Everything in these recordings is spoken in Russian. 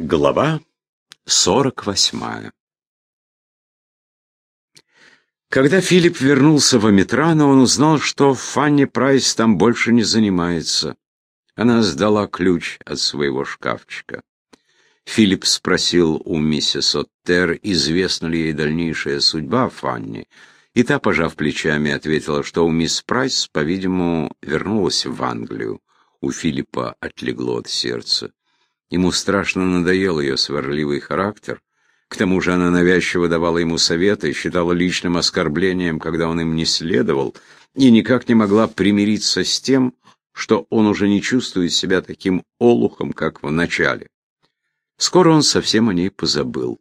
Глава 48 Когда Филипп вернулся в Амитрано, он узнал, что Фанни Прайс там больше не занимается. Она сдала ключ от своего шкафчика. Филипп спросил у миссис Оттер, известна ли ей дальнейшая судьба Фанни, и та, пожав плечами, ответила, что у мисс Прайс, по-видимому, вернулась в Англию. У Филиппа отлегло от сердца. Ему страшно надоел ее сварливый характер. К тому же она навязчиво давала ему советы, считала личным оскорблением, когда он им не следовал, и никак не могла примириться с тем, что он уже не чувствует себя таким олухом, как в начале. Скоро он совсем о ней позабыл.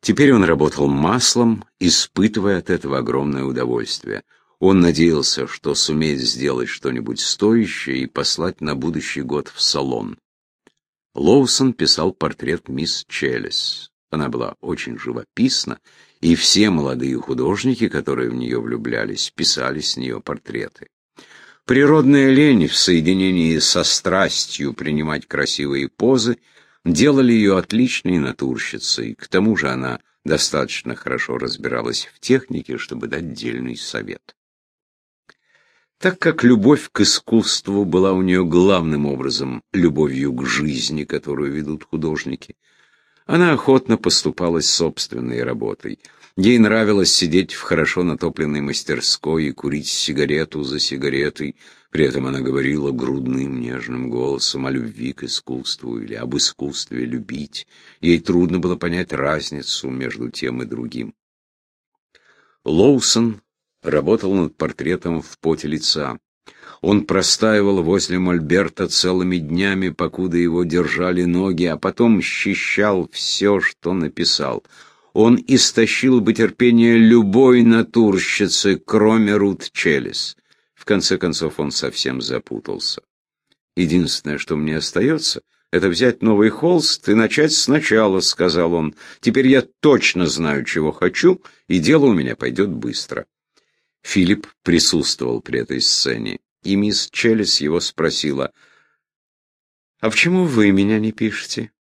Теперь он работал маслом, испытывая от этого огромное удовольствие. Он надеялся, что сумеет сделать что-нибудь стоящее и послать на будущий год в салон. Лоусон писал портрет мисс Челлис. Она была очень живописна, и все молодые художники, которые в нее влюблялись, писали с нее портреты. Природная лень в соединении со страстью принимать красивые позы делали ее отличной натурщицей. К тому же она достаточно хорошо разбиралась в технике, чтобы дать дельный совет. Так как любовь к искусству была у нее главным образом любовью к жизни, которую ведут художники, она охотно поступалась собственной работой. Ей нравилось сидеть в хорошо натопленной мастерской и курить сигарету за сигаретой. При этом она говорила грудным нежным голосом о любви к искусству или об искусстве любить. Ей трудно было понять разницу между тем и другим. Лоусон работал над портретом в поте лица. Он простаивал возле мольберта целыми днями, покуда его держали ноги, а потом счищал все, что написал. Он истощил бы терпение любой натурщицы, кроме Рут Челлис. В конце концов он совсем запутался. Единственное, что мне остается, это взять новый холст и начать сначала, — сказал он. Теперь я точно знаю, чего хочу, и дело у меня пойдет быстро. Филипп присутствовал при этой сцене, и мисс Челлис его спросила, «А почему вы меня не пишете?»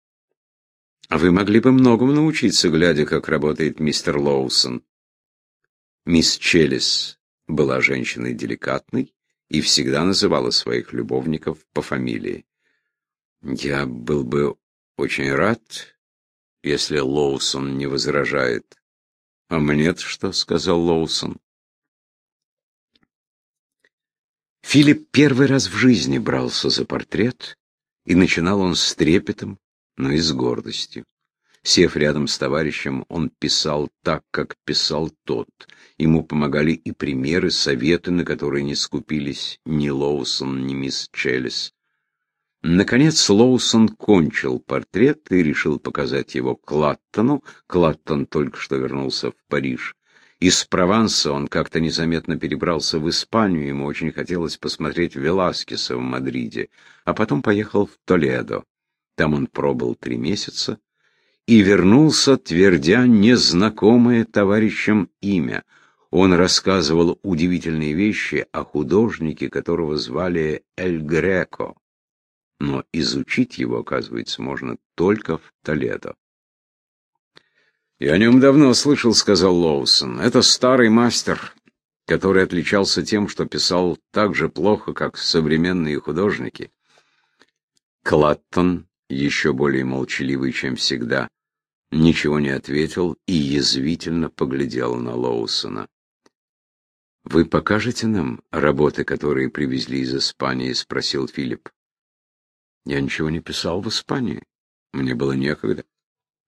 «А вы могли бы многому научиться, глядя, как работает мистер Лоусон». Мисс Челлис была женщиной деликатной и всегда называла своих любовников по фамилии. «Я был бы очень рад, если Лоусон не возражает». «А мне-то что?» — сказал Лоусон. Филипп первый раз в жизни брался за портрет, и начинал он с трепетом, но и с гордостью. Сев рядом с товарищем, он писал так, как писал тот. Ему помогали и примеры, советы, на которые не скупились ни Лоусон, ни мисс Челлис. Наконец Лоусон кончил портрет и решил показать его Клаттону. Клаттон только что вернулся в Париж. Из Прованса он как-то незаметно перебрался в Испанию, ему очень хотелось посмотреть Веласкеса в Мадриде, а потом поехал в Толедо. Там он пробыл три месяца и вернулся, твердя незнакомое товарищам имя. Он рассказывал удивительные вещи о художнике, которого звали Эль Греко. Но изучить его, оказывается, можно только в Толедо. «Я о нем давно слышал», — сказал Лоусон. «Это старый мастер, который отличался тем, что писал так же плохо, как современные художники». Клаттон, еще более молчаливый, чем всегда, ничего не ответил и язвительно поглядел на Лоусона. «Вы покажете нам работы, которые привезли из Испании?» — спросил Филипп. «Я ничего не писал в Испании. Мне было некогда.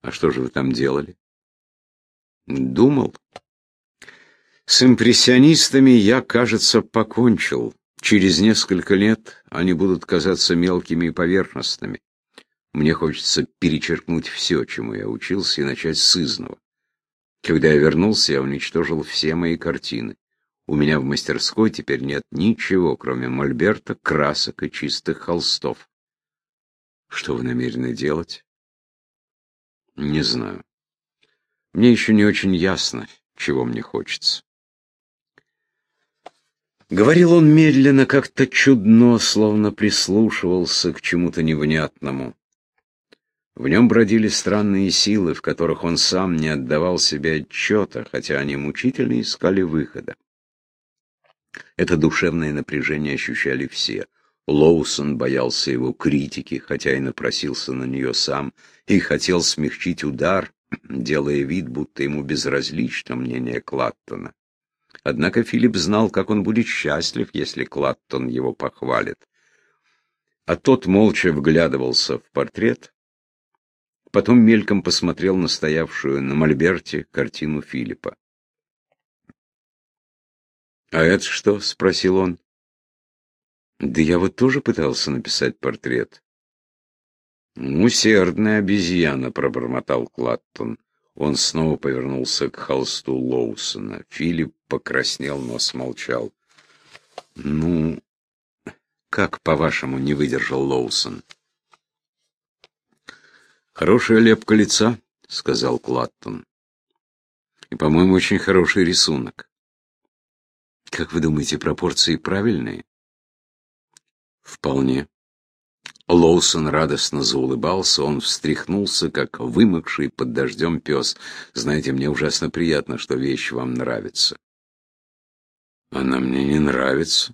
А что же вы там делали?» Думал. С импрессионистами я, кажется, покончил. Через несколько лет они будут казаться мелкими и поверхностными. Мне хочется перечеркнуть все, чему я учился, и начать с изного. Когда я вернулся, я уничтожил все мои картины. У меня в мастерской теперь нет ничего, кроме мольберта, красок и чистых холстов. Что вы намерены делать? Не знаю. Мне еще не очень ясно, чего мне хочется. Говорил он медленно, как-то чудно, словно прислушивался к чему-то невнятному. В нем бродили странные силы, в которых он сам не отдавал себе отчета, хотя они мучительно искали выхода. Это душевное напряжение ощущали все. Лоусон боялся его критики, хотя и напросился на нее сам, и хотел смягчить удар, делая вид, будто ему безразлично мнение Клаттона. Однако Филипп знал, как он будет счастлив, если Клаттон его похвалит. А тот молча вглядывался в портрет, потом мельком посмотрел на стоявшую на мольберте картину Филиппа. «А это что?» — спросил он. «Да я вот тоже пытался написать портрет». «Усердная обезьяна», — пробормотал Клаттон. Он снова повернулся к холсту Лоусона. Филипп покраснел, но смолчал. «Ну, как, по-вашему, не выдержал Лоусон?» «Хорошая лепка лица», — сказал Клаттон. «И, по-моему, очень хороший рисунок. Как вы думаете, пропорции правильные? Вполне. Лоусон радостно заулыбался, он встряхнулся, как вымокший под дождем пес. Знаете, мне ужасно приятно, что вещь вам нравится. Она мне не нравится.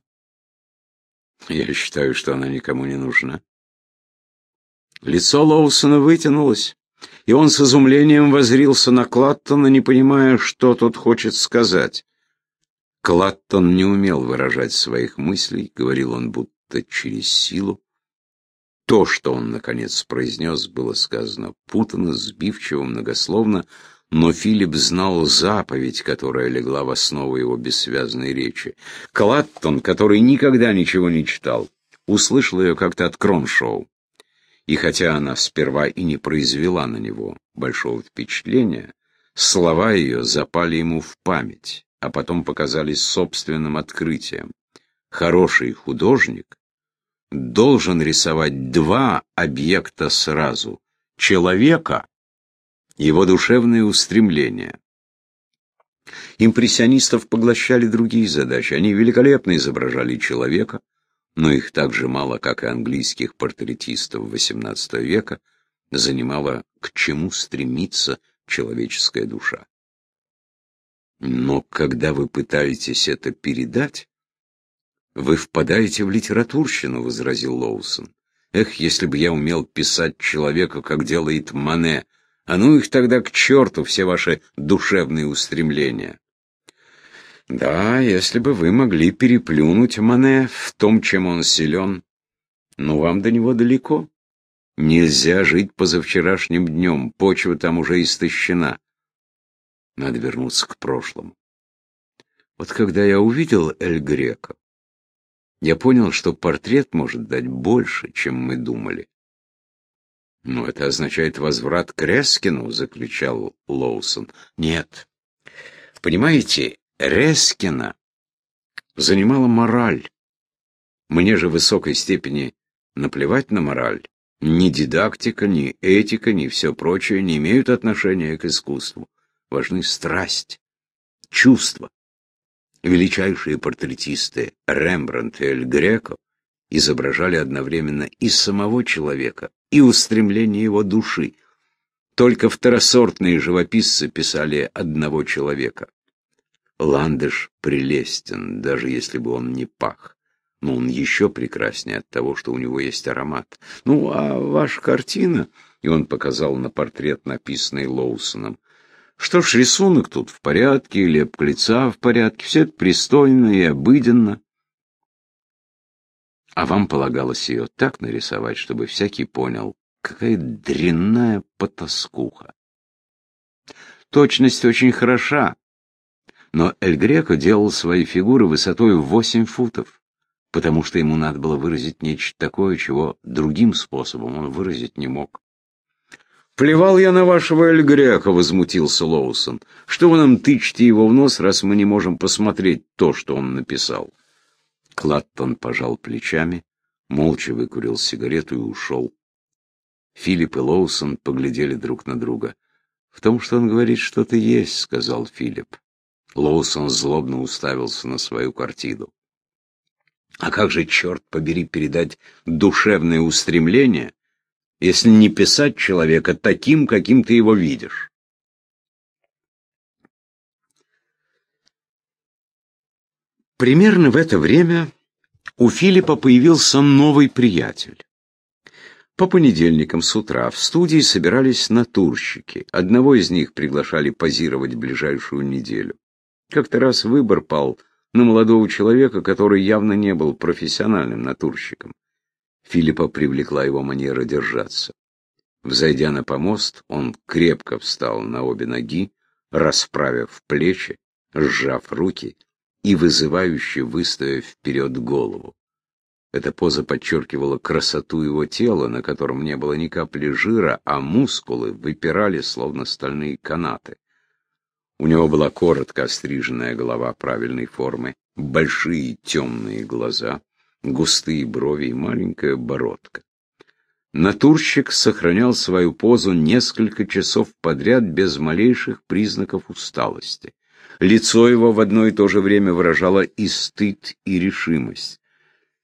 Я считаю, что она никому не нужна. Лицо Лоусона вытянулось, и он с изумлением возрился на Клаттона, не понимая, что тот хочет сказать. Клаттон не умел выражать своих мыслей, говорил он будто через силу. То, что он, наконец, произнес, было сказано путано, сбивчиво, многословно, но Филипп знал заповедь, которая легла в основу его бессвязной речи. Клаттон, который никогда ничего не читал, услышал ее как-то от Кроншоу. И хотя она сперва и не произвела на него большого впечатления, слова ее запали ему в память а потом показались собственным открытием. Хороший художник должен рисовать два объекта сразу — человека, его душевные устремления. Импрессионистов поглощали другие задачи. Они великолепно изображали человека, но их так же мало, как и английских портретистов XVIII века, занимала, к чему стремится человеческая душа. Но когда вы пытаетесь это передать, вы впадаете в литературщину, — возразил Лоусон. Эх, если бы я умел писать человека, как делает Мане, а ну их тогда к черту все ваши душевные устремления. Да, если бы вы могли переплюнуть Мане в том, чем он силен, но вам до него далеко. Нельзя жить позавчерашним днем, почва там уже истощена. Надо вернуться к прошлому. Вот когда я увидел Эль Греко, я понял, что портрет может дать больше, чем мы думали. «Но это означает возврат к Рескину», — заключал Лоусон. «Нет. Понимаете, Рескина занимала мораль. Мне же в высокой степени наплевать на мораль. Ни дидактика, ни этика, ни все прочее не имеют отношения к искусству важны страсть, чувства. Величайшие портретисты Рембрандт и Эль Греко изображали одновременно и самого человека, и устремление его души. Только второсортные живописцы писали одного человека. Ландыш прелестен, даже если бы он не пах. Но он еще прекраснее от того, что у него есть аромат. Ну, а ваша картина, и он показал на портрет, написанный Лоусоном, что ж, рисунок тут в порядке, лепка лица в порядке, все это пристойно и обыденно. А вам полагалось ее так нарисовать, чтобы всякий понял, какая дрянная потаскуха. Точность очень хороша, но Эль Греко делал свои фигуры высотой в восемь футов, потому что ему надо было выразить нечто такое, чего другим способом он выразить не мог. «Плевал я на вашего Эльгрека», — возмутился Лоусон. «Что вы нам тычете его в нос, раз мы не можем посмотреть то, что он написал?» Клаттон пожал плечами, молча выкурил сигарету и ушел. Филипп и Лоусон поглядели друг на друга. «В том, что он говорит, что-то есть», — сказал Филипп. Лоусон злобно уставился на свою картину. «А как же, черт побери, передать душевное устремление?» Если не писать человека таким, каким ты его видишь. Примерно в это время у Филиппа появился новый приятель. По понедельникам с утра в студии собирались натурщики. Одного из них приглашали позировать ближайшую неделю. Как-то раз выбор пал на молодого человека, который явно не был профессиональным натурщиком. Филиппа привлекла его манера держаться. Взойдя на помост, он крепко встал на обе ноги, расправив плечи, сжав руки и вызывающе выставив вперед голову. Эта поза подчеркивала красоту его тела, на котором не было ни капли жира, а мускулы выпирали, словно стальные канаты. У него была коротко остриженная голова правильной формы, большие темные глаза, густые брови и маленькая бородка. Натурщик сохранял свою позу несколько часов подряд без малейших признаков усталости. Лицо его в одно и то же время выражало и стыд, и решимость.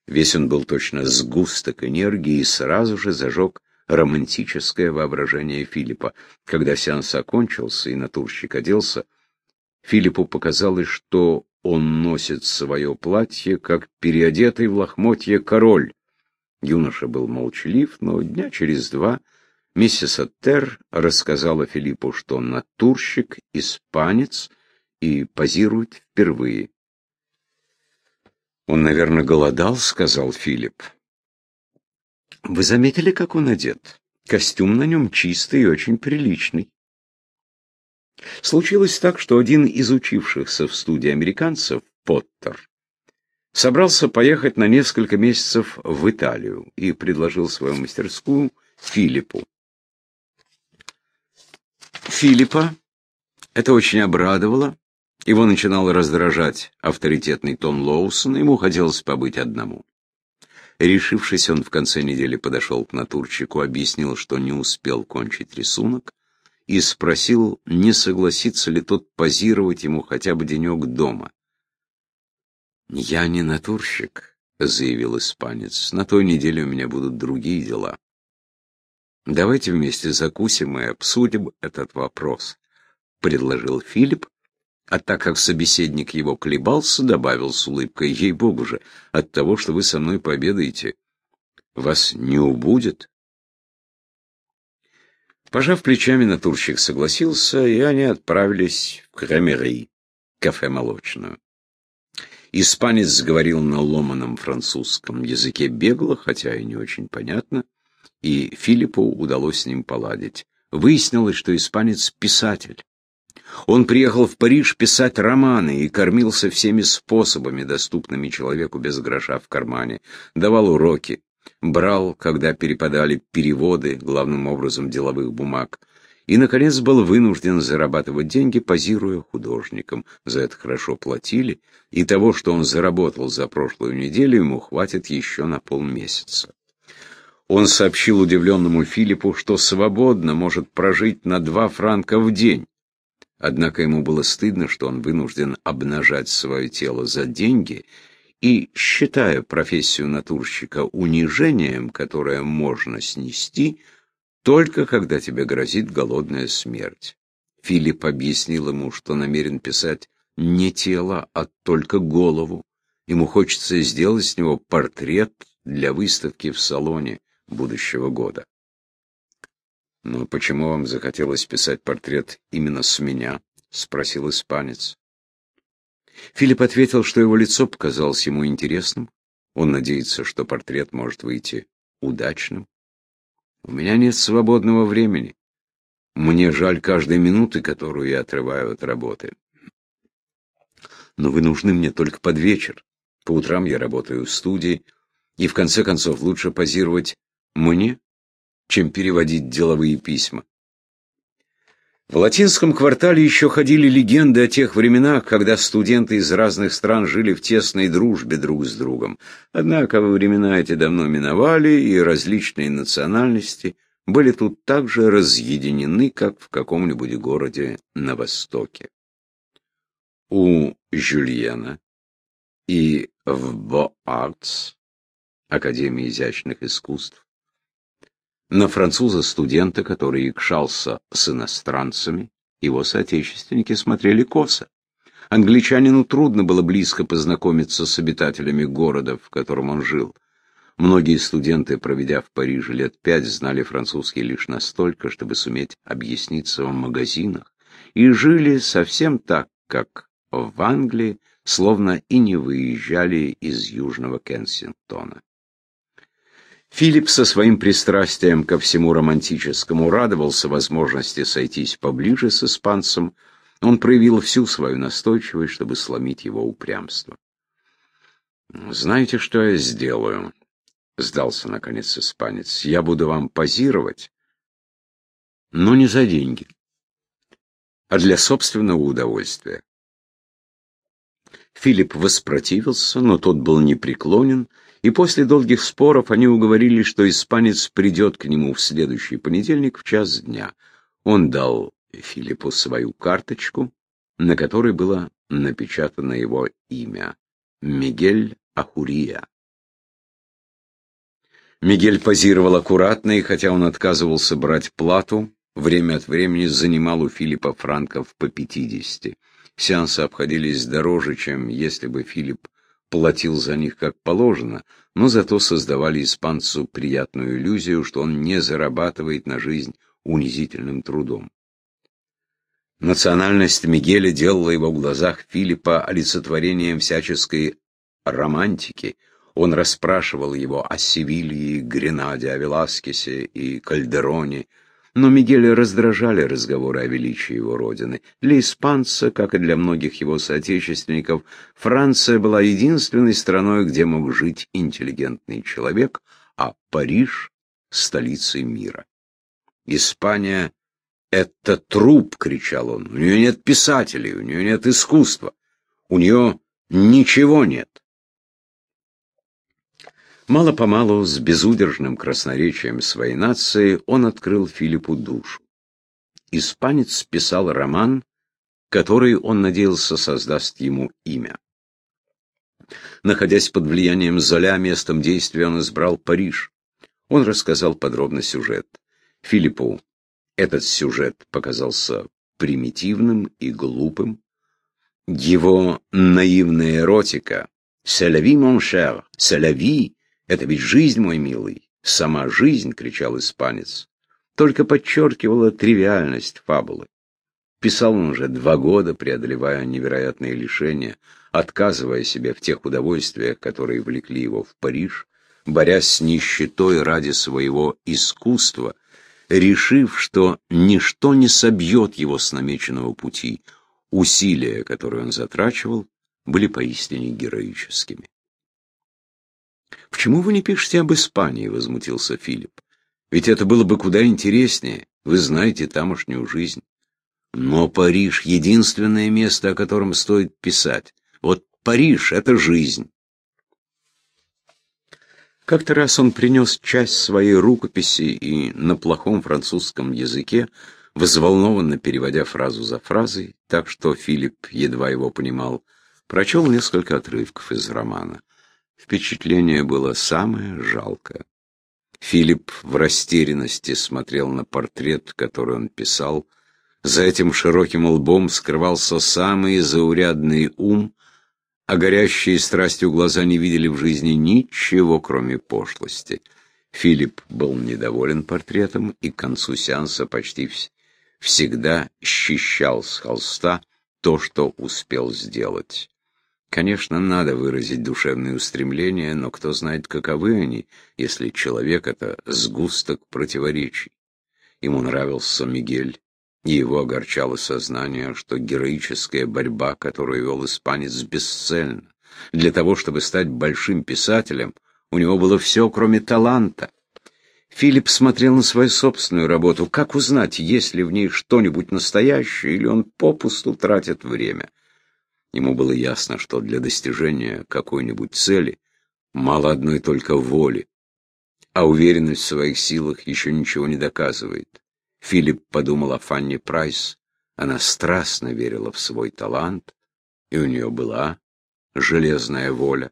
Весь он был точно сгусток энергии и сразу же зажег романтическое воображение Филиппа. Когда сеанс окончился и натурщик оделся, Филиппу показалось, что он носит свое платье, как переодетый в лохмотье король. Юноша был молчалив, но дня через два миссис Аттер рассказала Филиппу, что натурщик — испанец и позирует впервые. «Он, наверное, голодал», — сказал Филипп. «Вы заметили, как он одет? Костюм на нем чистый и очень приличный». Случилось так, что один из учившихся в студии американцев, Поттер, собрался поехать на несколько месяцев в Италию и предложил свою мастерскую Филиппу. Филиппа это очень обрадовало, его начинал раздражать авторитетный тон Лоусона, ему хотелось побыть одному. Решившись, он в конце недели подошел к натурчику, объяснил, что не успел кончить рисунок, и спросил, не согласится ли тот позировать ему хотя бы денек дома. «Я не натурщик», — заявил испанец. «На той неделе у меня будут другие дела. Давайте вместе закусим и обсудим этот вопрос», — предложил Филипп, а так как собеседник его колебался, добавил с улыбкой, «Ей-богу же, от того, что вы со мной пообедаете, вас не убудет». Пожав плечами, натурщик согласился, и они отправились в Крамери, кафе-молочную. Испанец говорил на ломаном французском языке бегло, хотя и не очень понятно, и Филиппу удалось с ним поладить. Выяснилось, что испанец — писатель. Он приехал в Париж писать романы и кормился всеми способами, доступными человеку без гроша в кармане. Давал уроки, брал, когда перепадали переводы, главным образом деловых бумаг, и, наконец, был вынужден зарабатывать деньги, позируя художником. За это хорошо платили, и того, что он заработал за прошлую неделю, ему хватит еще на полмесяца. Он сообщил удивленному Филиппу, что свободно может прожить на два франка в день. Однако ему было стыдно, что он вынужден обнажать свое тело за деньги, и, считая профессию натурщика унижением, которое можно снести, только когда тебе грозит голодная смерть. Филипп объяснил ему, что намерен писать не тело, а только голову. Ему хочется сделать с него портрет для выставки в салоне будущего года. «Но почему вам захотелось писать портрет именно с меня?» — спросил испанец. Филипп ответил, что его лицо показалось ему интересным. Он надеется, что портрет может выйти удачным. У меня нет свободного времени. Мне жаль каждой минуты, которую я отрываю от работы. Но вы нужны мне только под вечер. По утрам я работаю в студии, и в конце концов лучше позировать мне, чем переводить деловые письма. В латинском квартале еще ходили легенды о тех временах, когда студенты из разных стран жили в тесной дружбе друг с другом. Однако времена эти давно миновали, и различные национальности были тут так же разъединены, как в каком-нибудь городе на Востоке. У Жюльена и в Бо-Артс, Академии изящных искусств, На француза-студента, который якшался с иностранцами, его соотечественники смотрели косо. Англичанину трудно было близко познакомиться с обитателями города, в котором он жил. Многие студенты, проведя в Париже лет пять, знали французский лишь настолько, чтобы суметь объясниться в магазинах, и жили совсем так, как в Англии, словно и не выезжали из Южного Кенсингтона. Филипп со своим пристрастием ко всему романтическому радовался возможности сойтись поближе с испанцем. Он проявил всю свою настойчивость, чтобы сломить его упрямство. «Знаете, что я сделаю?» — сдался, наконец, испанец. «Я буду вам позировать, но не за деньги, а для собственного удовольствия». Филипп воспротивился, но тот был непреклонен, и после долгих споров они уговорились, что испанец придет к нему в следующий понедельник в час дня. Он дал Филиппу свою карточку, на которой было напечатано его имя — Мигель Ахурия. Мигель позировал аккуратно, и хотя он отказывался брать плату, время от времени занимал у Филиппа франков по пятидесяти. Сеансы обходились дороже, чем если бы Филипп платил за них как положено, но зато создавали испанцу приятную иллюзию, что он не зарабатывает на жизнь унизительным трудом. Национальность Мигеля делала его в глазах Филиппа олицетворением всяческой романтики. Он расспрашивал его о Севилье, Гренаде, о Веласкесе и Кальдероне, но Мигеля раздражали разговоры о величии его родины. Для испанца, как и для многих его соотечественников, Франция была единственной страной, где мог жить интеллигентный человек, а Париж — столицей мира. Испания — это труп, — кричал он. У нее нет писателей, у нее нет искусства, у нее ничего нет. Мало-помалу, с безудержным красноречием своей нации, он открыл Филиппу душу. Испанец писал роман, который он надеялся создаст ему имя. Находясь под влиянием Золя, местом действия он избрал Париж. Он рассказал подробно сюжет. Филиппу этот сюжет показался примитивным и глупым. Его наивная эротика «C'est la vie, mon cher, c'est la vie» Это ведь жизнь, мой милый, сама жизнь, кричал испанец. Только подчеркивала тривиальность фабулы. Писал он уже два года, преодолевая невероятные лишения, отказывая себе в тех удовольствиях, которые влекли его в Париж, борясь с нищетой ради своего искусства, решив, что ничто не собьет его с намеченного пути. Усилия, которые он затрачивал, были поистине героическими. «Почему вы не пишете об Испании?» — возмутился Филипп. «Ведь это было бы куда интереснее. Вы знаете тамошнюю жизнь». «Но Париж — единственное место, о котором стоит писать. Вот Париж — это жизнь». Как-то раз он принес часть своей рукописи и на плохом французском языке, взволнованно переводя фразу за фразой, так что Филипп едва его понимал, прочел несколько отрывков из романа. Впечатление было самое жалкое. Филипп в растерянности смотрел на портрет, который он писал. За этим широким лбом скрывался самый заурядный ум, а горящие страстью глаза не видели в жизни ничего, кроме пошлости. Филипп был недоволен портретом и к концу сеанса почти всегда счищал с холста то, что успел сделать. Конечно, надо выразить душевные устремления, но кто знает, каковы они, если человек — это сгусток противоречий. Ему нравился Мигель, и его огорчало сознание, что героическая борьба, которую вел испанец, бесцельна. Для того, чтобы стать большим писателем, у него было все, кроме таланта. Филипп смотрел на свою собственную работу. Как узнать, есть ли в ней что-нибудь настоящее, или он попусту тратит время? Ему было ясно, что для достижения какой-нибудь цели мало одной только воли, а уверенность в своих силах еще ничего не доказывает. Филипп подумал о Фанни Прайс. Она страстно верила в свой талант, и у нее была железная воля.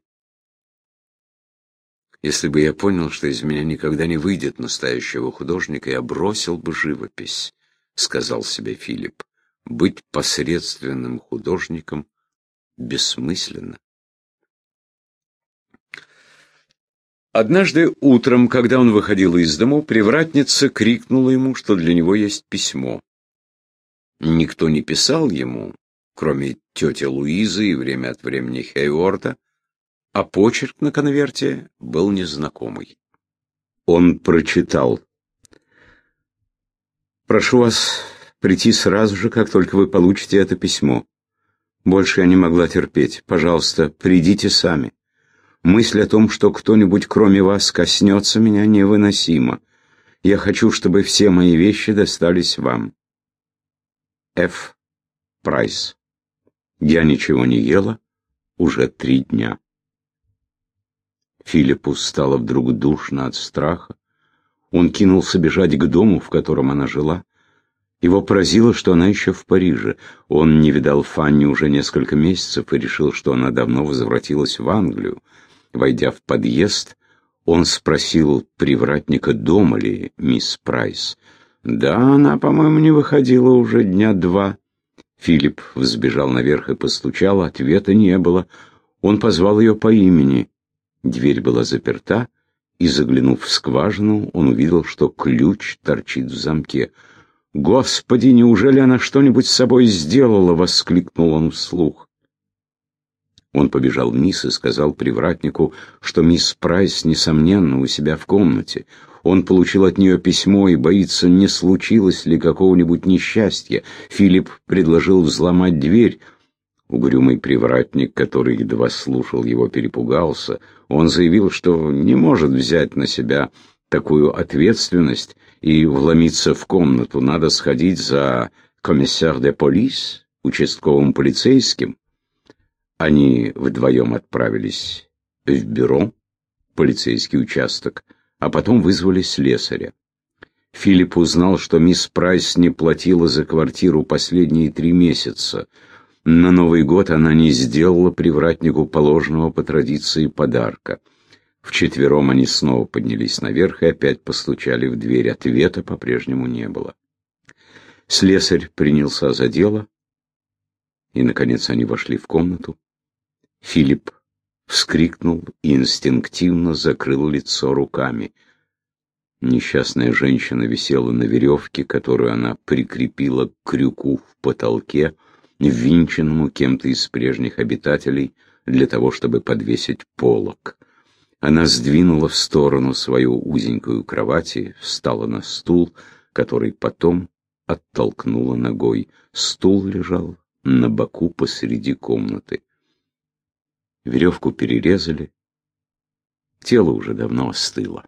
Если бы я понял, что из меня никогда не выйдет настоящего художника, я бросил бы живопись, — сказал себе Филипп. Быть посредственным художником бессмысленно. Однажды утром, когда он выходил из дому, привратница крикнула ему, что для него есть письмо. Никто не писал ему, кроме тети Луизы и время от времени Хейворта, а почерк на конверте был незнакомый. Он прочитал. «Прошу вас прийти сразу же, как только вы получите это письмо. Больше я не могла терпеть. Пожалуйста, придите сами. Мысль о том, что кто-нибудь кроме вас коснется меня, невыносима. Я хочу, чтобы все мои вещи достались вам. Ф. Прайс. Я ничего не ела уже три дня. Филиппу стало вдруг душно от страха. Он кинулся бежать к дому, в котором она жила. Его поразило, что она еще в Париже. Он не видал Фанни уже несколько месяцев и решил, что она давно возвратилась в Англию. Войдя в подъезд, он спросил привратника, дома ли мисс Прайс. «Да, она, по-моему, не выходила уже дня два». Филипп взбежал наверх и постучал, ответа не было. Он позвал ее по имени. Дверь была заперта, и, заглянув в скважину, он увидел, что ключ торчит в замке. «Господи, неужели она что-нибудь с собой сделала?» — воскликнул он вслух. Он побежал вниз и сказал привратнику, что мисс Прайс, несомненно, у себя в комнате. Он получил от нее письмо и боится, не случилось ли какого-нибудь несчастья. Филипп предложил взломать дверь. Угрюмый привратник, который едва слушал его, перепугался. Он заявил, что не может взять на себя такую ответственность и вломиться в комнату. Надо сходить за комиссар де полис, участковым полицейским. Они вдвоем отправились в бюро, полицейский участок, а потом вызвали слесаря. Филипп узнал, что мисс Прайс не платила за квартиру последние три месяца — на Новый год она не сделала привратнику положенного по традиции подарка. Вчетвером они снова поднялись наверх и опять постучали в дверь. Ответа по-прежнему не было. Слесарь принялся за дело, и, наконец, они вошли в комнату. Филипп вскрикнул и инстинктивно закрыл лицо руками. Несчастная женщина висела на веревке, которую она прикрепила к крюку в потолке, ввинченному кем-то из прежних обитателей для того, чтобы подвесить полок. Она сдвинула в сторону свою узенькую кровать и встала на стул, который потом оттолкнула ногой. Стул лежал на боку посреди комнаты. Веревку перерезали. Тело уже давно остыло.